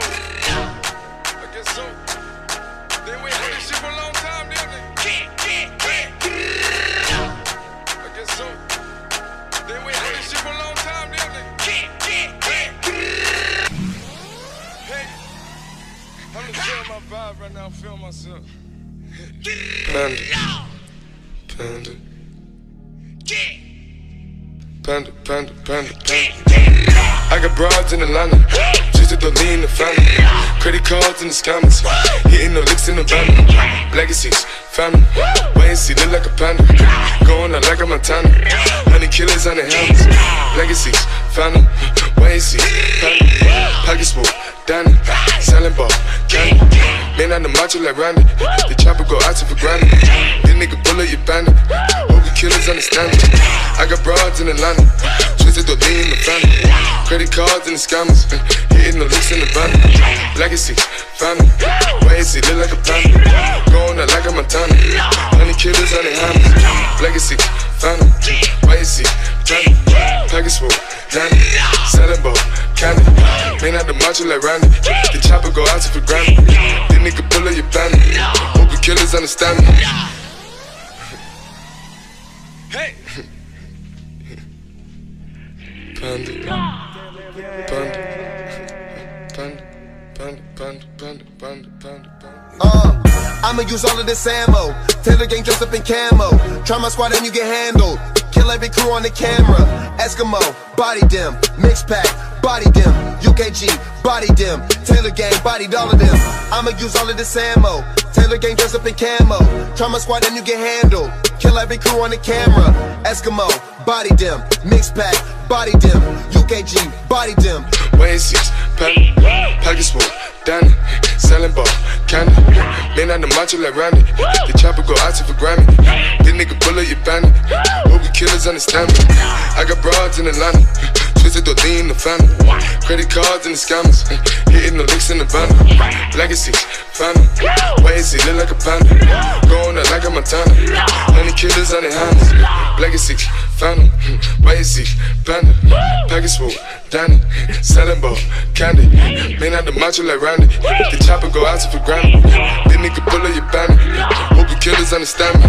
I guess so. They wait for this shit for a long time, didn't they? I guess so. They wait for this shit for a long time, didn't they? Hey, I'm just feeling my vibe right now, feeling myself. Panda. Panda. Panda, panda, panda, panda. I got broads in Atlanta. Credit cards in the scammers. Hitting the licks in the van. Legacies, family. Wait and see, look like a panda. Going out like a Montana. Honey killers on the helmets. Legacies, family. Wait and see, family. Pocket smoke, Danny. Selling ball, candy. Man on the macho like Randy. The chopper go out to for granted. This nigga bullet, you bandit. Hope killers understand it. I got broads in the Atlanta. Twisted the lean in the family. Credit cards and the scammers. Uh, hitting the licks in the van. Legacy, family. Wait and see, look like a panda. Going out like a Montana. Honey killers on the hammers. Legacy, family. Wait and see, family. Package full, Danny. Selling ball, candy. Man out the macho like Randy. The chopper go out to for granted. This nigga pull up your bandit. Hope the killers understand me. Hey! I'ma use all of this ammo. Taylor gang dressed up in camo. Try my squad and you get handled. Kill every crew on the camera. Eskimo, body dim. Mix pack, body dim. UKG, body dim. Taylor gang, all of them. I'ma use all of this ammo. Taylor gang dressed up in camo. Try my squad and you get handled. Kill every crew on the camera. Eskimo, body dim. Mix pack, body dim. UKG, body dim. Wayne six, panda, package full, Danny, selling ball, candy. Man on the macho like Randy. The chopper go out to for Grammy. This nigga bullet, you bandit. Hope you killers understand me. I got broads in Atlanta. Twisted the lean in the family. Credit cards and the scammers. Hitting the licks in the van. Legacy, family. Wait and see, look like a panda. Going out like a Montana. Honey killers on their hands. Legacy, family. Wait and see, panda. Package full, Danny. Selling ball, candy. Man out the macho like Randy. The chopper go out to for granted. This nigga pull up your bandit. Hope you killers understand me.